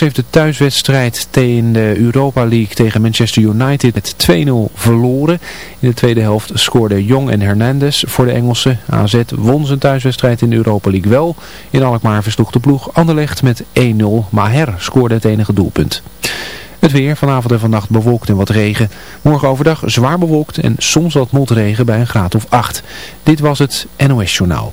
heeft de thuiswedstrijd in de Europa League tegen Manchester United met 2-0 verloren. In de tweede helft scoorden Jong en Hernandez voor de Engelsen. AZ won zijn thuiswedstrijd in de Europa League wel. In Alkmaar versloeg de ploeg Anderlecht met 1-0. Maher scoorde het enige doelpunt. Het weer vanavond en vannacht bewolkt en wat regen. Morgen overdag zwaar bewolkt en soms wat motregen bij een graad of 8. Dit was het NOS Journaal.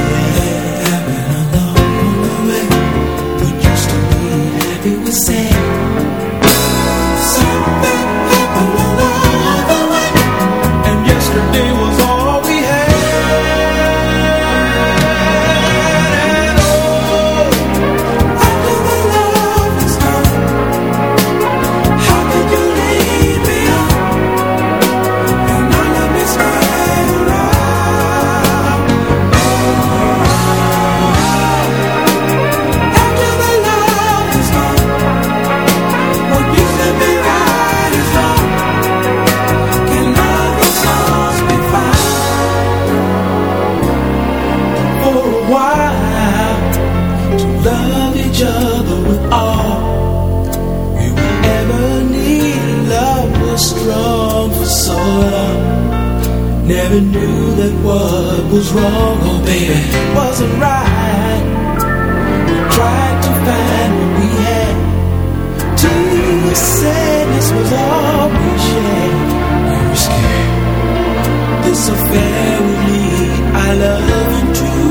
yesterday Never knew that what was wrong, oh baby, wasn't right. We Tried to find what we had. Tears, sadness was all we shared. We were scared. This affair with me, I love you too.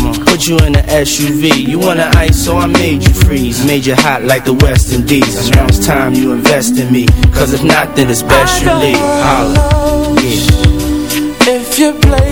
Put you in the SUV. You wanna ice, so I made you freeze. Made you hot like the West Indies. Now it's time you invest in me. Cause if not, then it's best you leave. Holla. Yeah. If you're playing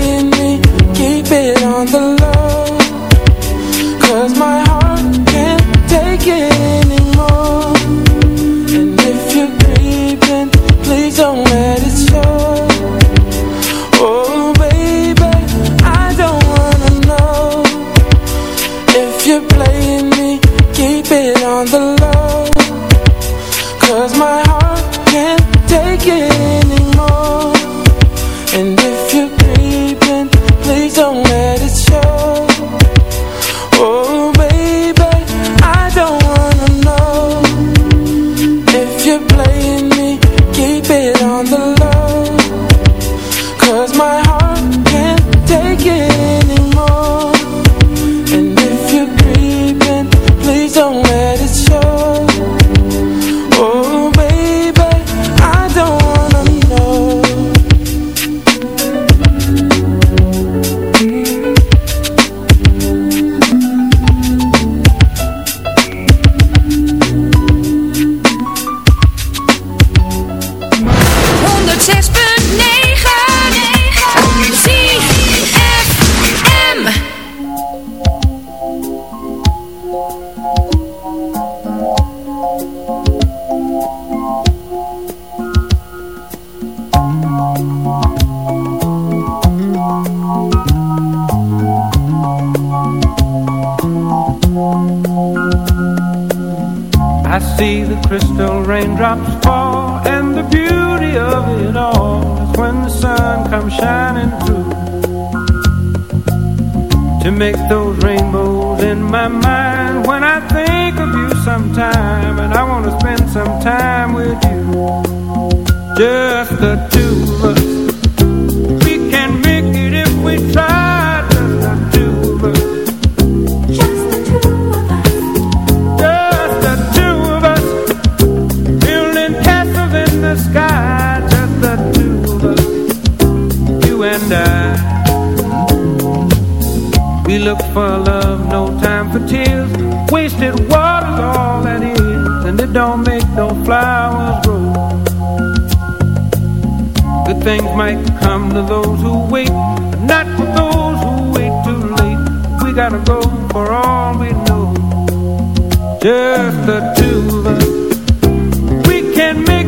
gotta go for all we know. Just the two of us. We can make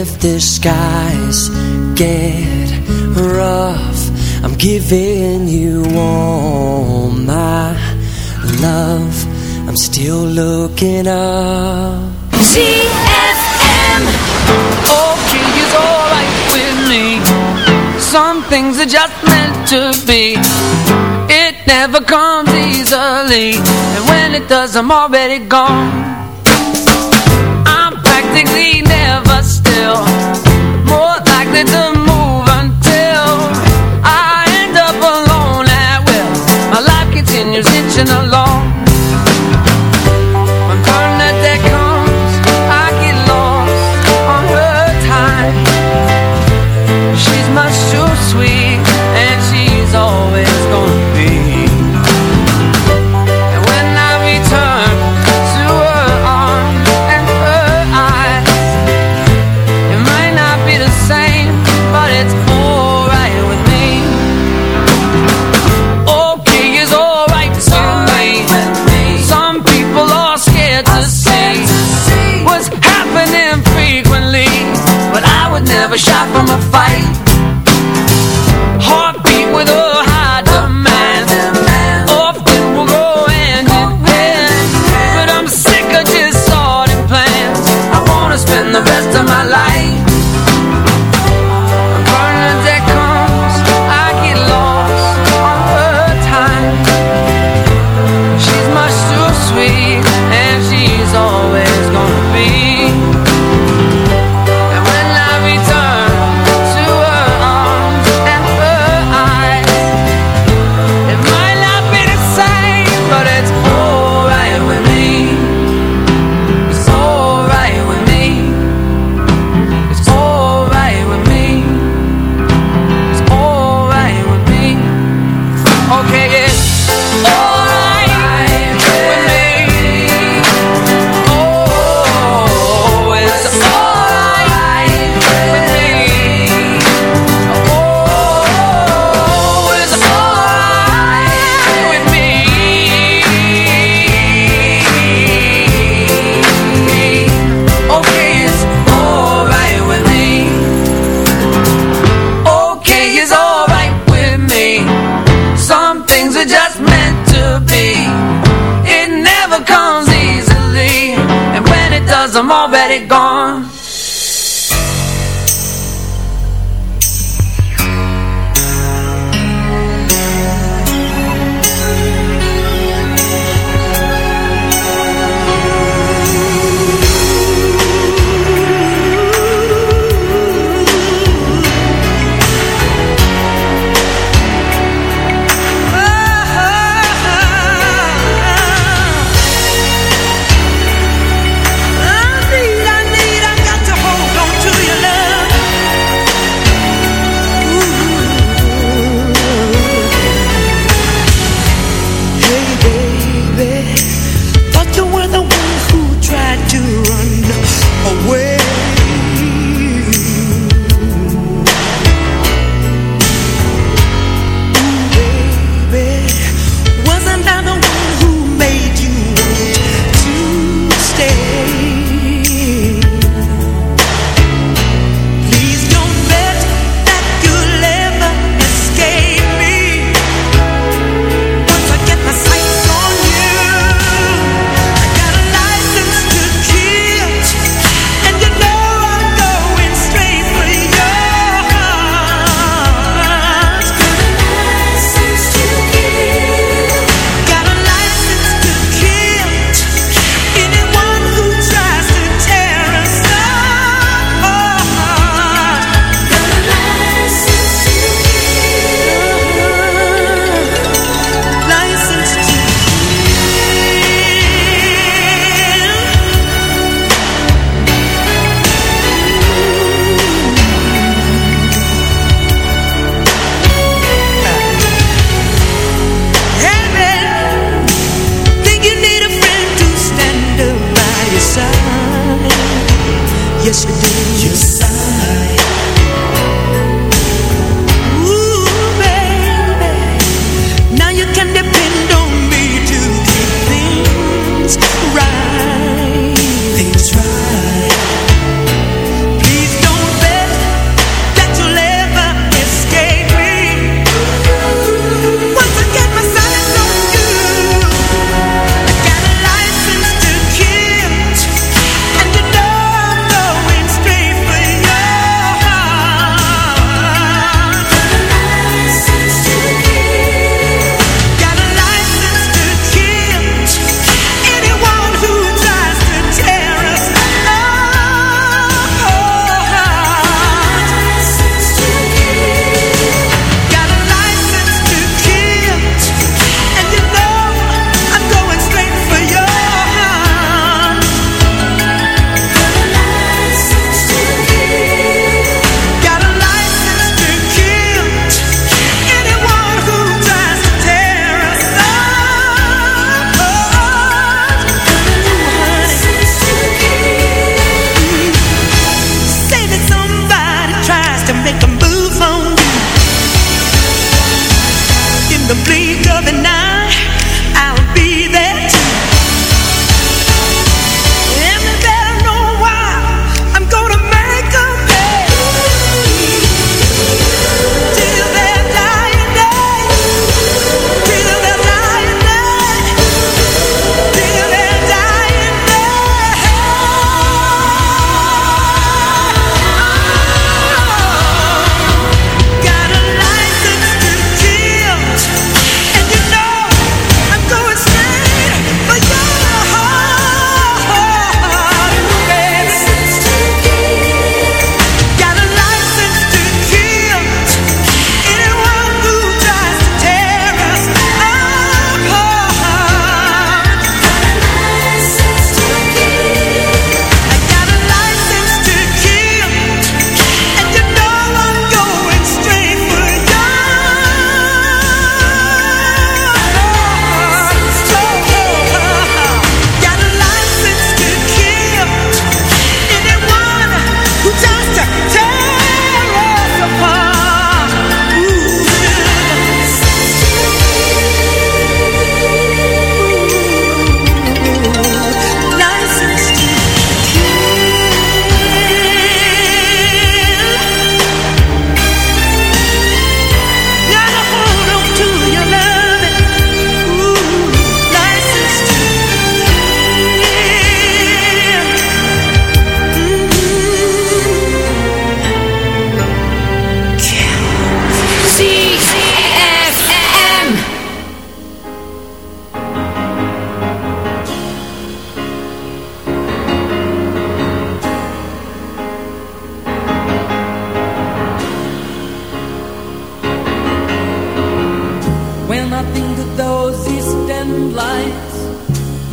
If the skies get rough. I'm giving you all my love. I'm still looking up. ZFM. Okay, oh, it's alright with me. Some things are just meant to be. It never comes easily. And when it does, I'm already gone. I'm practically never still. More likely to daddy gone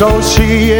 熟悉也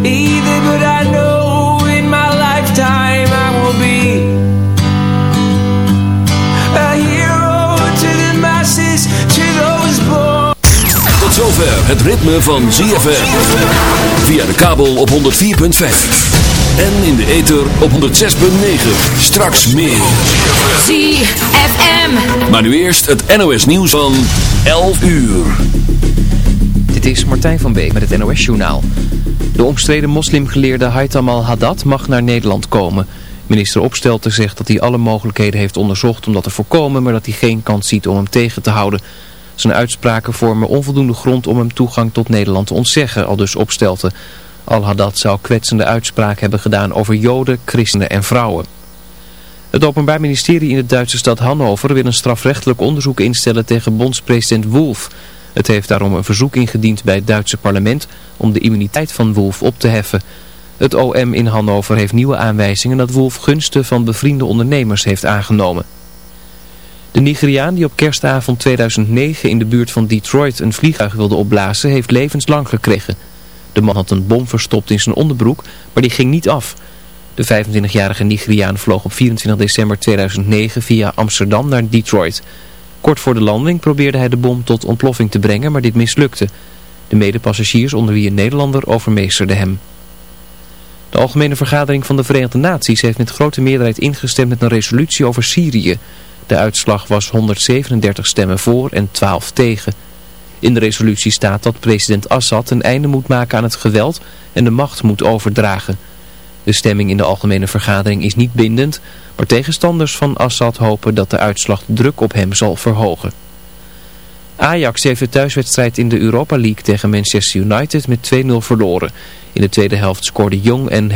zover het ritme van ZFM. Via de kabel op 104.5. En in de ether op 106.9. Straks meer. ZFM. Maar nu eerst het NOS nieuws van 11 uur. Dit is Martijn van Beek met het NOS Journaal. De omstreden moslimgeleerde Haitham al-Haddad mag naar Nederland komen. Minister Opstelten zegt dat hij alle mogelijkheden heeft onderzocht om dat te voorkomen... maar dat hij geen kans ziet om hem tegen te houden... Zijn uitspraken vormen onvoldoende grond om hem toegang tot Nederland te ontzeggen, al dus opstelten. Al-Haddad zou kwetsende uitspraken hebben gedaan over joden, christenen en vrouwen. Het Openbaar Ministerie in de Duitse stad Hannover wil een strafrechtelijk onderzoek instellen tegen bondspresident Wolf. Het heeft daarom een verzoek ingediend bij het Duitse parlement om de immuniteit van Wolf op te heffen. Het OM in Hannover heeft nieuwe aanwijzingen dat Wolf gunsten van bevriende ondernemers heeft aangenomen. De Nigeriaan die op kerstavond 2009 in de buurt van Detroit een vliegtuig wilde opblazen heeft levenslang gekregen. De man had een bom verstopt in zijn onderbroek, maar die ging niet af. De 25-jarige Nigeriaan vloog op 24 december 2009 via Amsterdam naar Detroit. Kort voor de landing probeerde hij de bom tot ontploffing te brengen, maar dit mislukte. De medepassagiers onder wie een Nederlander overmeesterden hem. De Algemene Vergadering van de Verenigde Naties heeft met grote meerderheid ingestemd met een resolutie over Syrië. De uitslag was 137 stemmen voor en 12 tegen. In de resolutie staat dat president Assad een einde moet maken aan het geweld en de macht moet overdragen. De stemming in de Algemene Vergadering is niet bindend, maar tegenstanders van Assad hopen dat de uitslag druk op hem zal verhogen. Ajax heeft de thuiswedstrijd in de Europa League tegen Manchester United met 2-0 verloren. In de tweede helft scoorde Jong en